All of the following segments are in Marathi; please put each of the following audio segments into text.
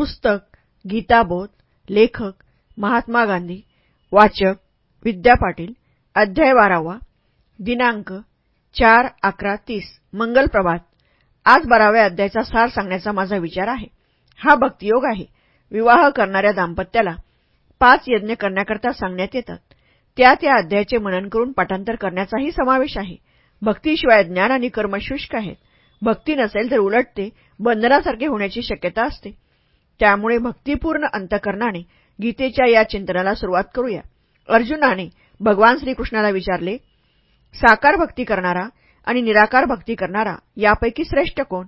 पुस्तक गीताबोध लेखक महात्मा गांधी वाचक विद्या पाटील अध्याय बारावा दिनांक चार अकरा तीस मंगल प्रभात. आज बाराव्या अध्यायाचा सार सांगण्याचा माझा विचार आहे. हा भक्तियोग आहे. विवाह करणाऱ्या दाम्पत्याला पाच यज्ञ करण्याकरता सांगण्यात येतात. त्या त्या अध्यायाचे मनन करून पाठांतर करण्याचाही समावेश आहे. भक्तीशिवाय ज्ञान आणि कर्म शुष्क आहेत. भक्ती नसेल तर उलट ते बंधनासारखे होण्याची शक्यता असते. त्यामुळे भक्तिपूर्ण अंतकरणाने गीतेच्या या चिंतनाला सुरुवात करूया. अर्जुनाने भगवान श्रीकृष्णाला विचारले साकार भक्ती करणारा आणि निराकार भक्ती करणारा यापैकी श्रेष्ठ कोण?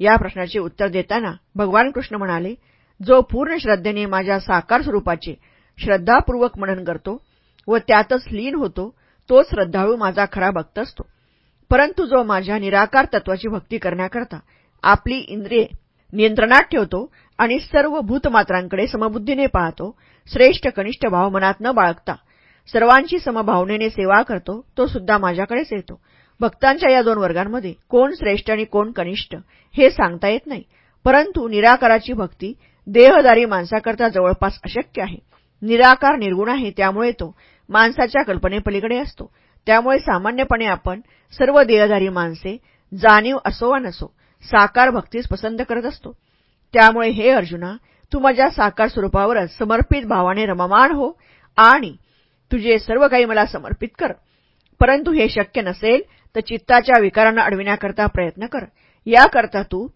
या प्रश्नाचे उत्तर देताना भगवान कृष्ण म्हणाले जो पूर्ण श्रद्धेने माझ्या साकार स्वरूपाचे श्रद्धापूर्वक मनन करतो व त्यातच लीन होतो तो श्रद्धाळू माझा खरा भक्त असतो. परंतु जो माझ्या निराकार तत्वाची भक्ती करण्याकरता आपली इंद्रिये नियंत्रणात ठेवतो आणि सर्व भूतमात्रांकडे समबुद्धीने पाहतो श्रेष्ठ कनिष्ठ भाव मनात न बाळगता. सर्वांची समभावनेने सेवा करतो तो सुद्धा माझ्याकडेच येतो. भक्तांच्या या दोन वर्गांमध्ये कोण श्रेष्ठ आणि कोण कनिष्ठ हे सांगता येत नाही परंतु निराकाराची भक्ती देहदारी माणसाकरता जवळपास अशक्य आहे. निराकार निर्गुण आहे त्यामुळे तो माणसाच्या कल्पनेपलीकडे असतो. त्यामुळे सामान्यपणे आपण सर्व देहधारी माणसे जाणीव असो वा नसो साकार भक्तीस पसंत करत असतो. त्यामुळे हे अर्जुना तू माझ्या साकार स्वरूपावरच समर्पित भावाने रममाण हो आणि तुझे सर्व काही मला समर्पित कर. परंतु हे शक्य नसेल तर चित्ताच्या विकारांना अडविण्याकरता प्रयत्न कर. याकरता तू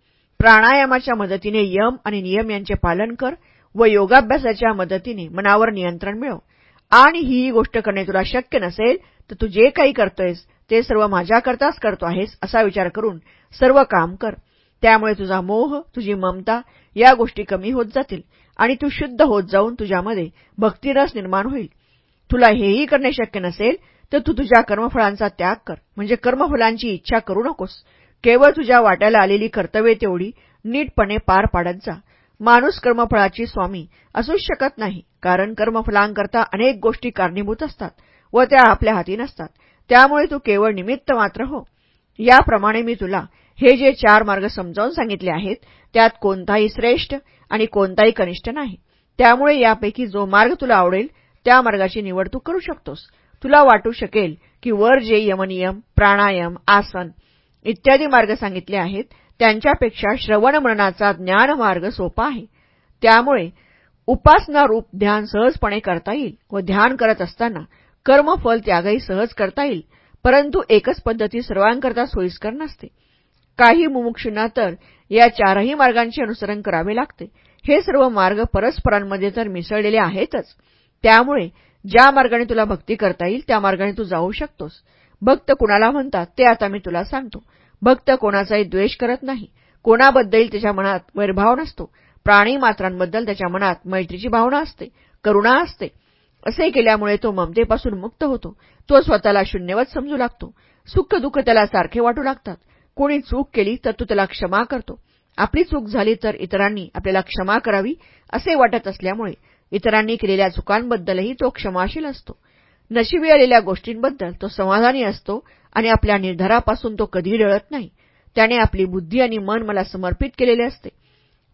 प्राणायामाच्या मदतीने यम आणि नियम यांचे पालन कर व योगाभ्यासाच्या मदतीने मनावर नियंत्रण मिळव. आणि ही गोष्ट करणे तुला शक्य नसेल तर तू जे काही करतोयस ते सर्व माझ्याकरताच करतो आहेस असा विचार करून सर्व काम कर. त्यामुळे तुझा मोह तुझी ममता या गोष्टी कमी होत जातील आणि तू शुद्ध होत जाऊन तुझ्यामध्ये भक्तिरस निर्माण होईल. तुला हेही करणे शक्य नसेल तर तू तुझ्या कर्मफळांचा त्याग कर. म्हणजे कर्मफलांची इच्छा करू नकोस. केवळ तुझ्या वाट्याला आलेली कर्तव्ये तेवढी नीटपणे पार पाडत जा. माणूस कर्मफळाची स्वामी असूच शकत नाही कारण कर्मफलांकरता अनेक गोष्टी कारणीभूत असतात व त्या आपल्या हाती नसतात. त्यामुळे तू केवळ निमित्त मात्र हो. याप्रमाणे मी तुला हे जे चार मार्ग समजावून सांगितले आहेत त्यात कोणताही श्रेष्ठ आणि कोणताही कनिष्ठ नाही. त्यामुळे यापैकी जो मार्ग तुला आवडेल त्या मार्गाची निवड तू करू शकतोस. तुला वाटू शकेल की वर जे यमनियम प्राणायाम आसन इत्यादी मार्ग सांगितले आहेत त्यांच्यापेक्षा श्रवण मननाचा ज्ञानमार्ग सोपा आहे. त्यामुळे उपासना रूप ध्यान सहजपणे करता येईल व ध्यान करत असताना कर्मफल त्यागही सहज करता येईल परंतु एकच पद्धती सर्वांकरता सोयीस्कर नसते. काही मुमुक्षूंना तर या चारही मार्गांचे अनुसरण करावे लागते. हे सर्व मार्ग परस्परांमध्ये तर मिसळलेले आहेतच. त्यामुळे ज्या मार्गाने तुला भक्ती करता येईल त्या मार्गाने तू जाऊ शकतोस. भक्त कुणाला म्हणतात ते आता मी तुला सांगतो. भक्त कोणाचाही द्वेष करत नाही. कोणाबद्दल त्याच्या मनात वैरभाव नसतो. प्राणी मात्रांबद्दल त्याच्या मनात मैत्रीची भावना असते. करुणा असते. असे केल्यामुळे तो ममतेपासून मुक्त होतो. तो स्वतःला शून्यवत समजू लागतो. सुख दुःख त्याला सारखे वाटू लागतात. कोणी चूक केली तर तो त्याला क्षमा करतो. आपली चूक झाली तर इतरांनी आपल्याला क्षमा करावी असे वाटत असल्यामुळे इतरांनी केलेल्या चुकांबद्दलही तो क्षमाशील असतो. नशिबी आलेल्या गोष्टींबद्दल तो समाधानी असतो आणि आपल्या निर्धारापासून तो कधीही डळत नाही. त्याने आपली बुद्धी आणि मन मला समर्पित केलेले असते.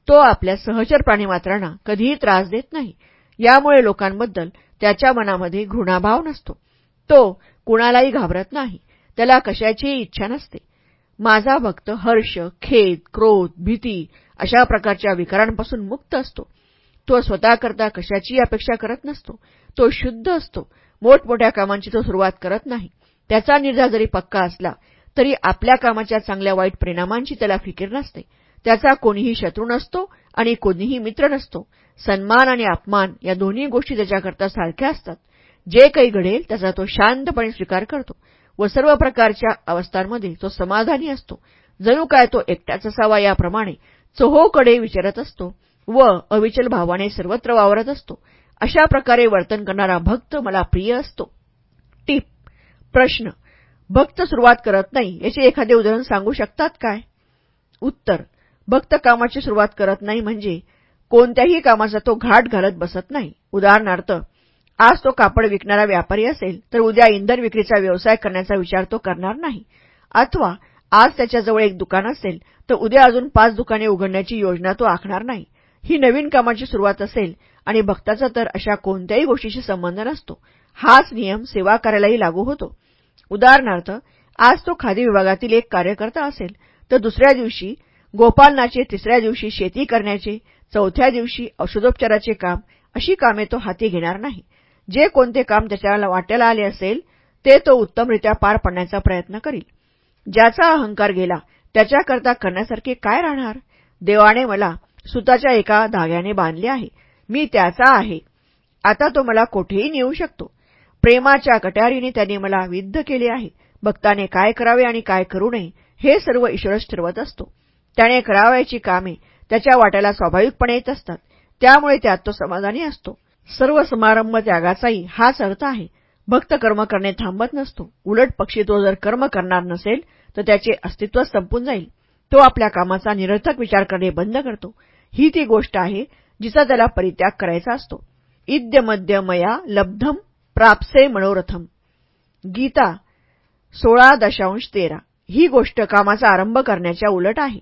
तो आपल्या सहचर प्राणीमात्रांना कधीही त्रास देत नाही. यामुळे लोकांबद्दल त्याच्या मनामध्ये घृणाभाव नसतो. तो कुणालाही घाबरत नाही. त्याला कशाचीही इच्छा नसते. माझा भक्त हर्ष खेद क्रोध भीती अशा प्रकारच्या विकारांपासून मुक्त असतो. तो स्वतःकरता कशाची अपेक्षा करत नसतो. तो शुद्ध असतो. मोठमोठ्या कामांची तो सुरुवात करत नाही. त्याचा निर्धार जरी पक्का असला तरी आपल्या कामाच्या चांगल्या वाईट परिणामांची त्याला फिकीर नसते. त्याचा कोणीही शत्रू नसतो आणि कोणीही मित्र नसतो. सन्मान आणि अपमान या दोन्ही गोष्टी त्याच्याकरता सारख्या असतात. जे काही घडेल त्याचा तो शांतपणे स्वीकार करतो. व सर्व प्रकारच्या अवस्थांमध्ये तो समाधानी असतो. जणू काय तो एकट्याच असावा याप्रमाणे चोहोकडे विचारत असतो व अविचल भावाने सर्वत्र वावरत असतो. अशा प्रकारे वर्तन करणारा भक्त मला प्रिय असतो. टीप. प्रश्न. भक्त सुरुवात करत नाही याचे एखादे उदाहरण सांगू शकतात काय? उत्तर. भक्त कामाची सुरुवात करत नाही म्हणजे कोणत्याही कामाचा तो घाट घालत बसत नाही. उदाहरणार्थ आज तो कापड विकणारा व्यापारी असेल तर उद्या इंधन विक्रीचा व्यवसाय करण्याचा विचार तो करणार नाही. अथवा आज त्याच्याजवळ एक दुकान असेल तर उद्या अजून पाच दुकाने उघडण्याची योजना तो आखणार नाही. ही नवीन कामाची सुरुवात असेल आणि भक्ताचा तर अशा कोणत्याही गोष्टीशी संबंध नसतो. हाच नियम सेवा कार्यालाही लागू होतो. उदाहरणार्थ आज तो खादी विभागातील एक कार्यकर्ता असेल तर दुसऱ्या दिवशी गोपालनाचे तिसऱ्या दिवशी शेती करण्याचे चौथ्या दिवशी औषधोपचाराचे काम अशी कामे तो हाती घेणार नाही. जे कोणते काम त्याच्या वाट्याला आले असेल ते तो उत्तमरित्या पार पाडण्याचा प्रयत्न करील. ज्याचा अहंकार गेला त्याच्याकरता करण्यासारखे काय राहणार? देवाने मला सुताच्या एका धाग्याने बांधले आहे. मी त्याचा आहे. आता तो मला कोठेही नेऊ शकतो. प्रेमाच्या कट्यारीने त्याने मला विद्ध केले आहे. भक्ताने काय करावे आणि काय करू नये हे सर्व ईश्वरच ठरवत असतो. त्याने करावयाची कामे त्याच्या वाट्याला स्वाभाविकपणे येत असतात. त्यामुळे त्यात तो समाधानी असतो. सर्व समारंभ त्यागाचाही हाच अर्थ आहे. भक्त कर्म करणे थांबत नसतो. उलट पक्षी तो जर कर्म करणार नसेल तर त्याचे अस्तित्व संपून जाईल. तो आपल्या कामाचा निरर्थक विचार करणे बंद करतो. ही ती गोष्ट आहे जिचा त्याला परित्याग करायचा असतो. इद्य मध्य मया लब्धम प्राप्से मनोरथम. गीता सोळा दशांश तेरा. ही गोष्ट कामाचा आरंभ करण्याच्या उलट आहे.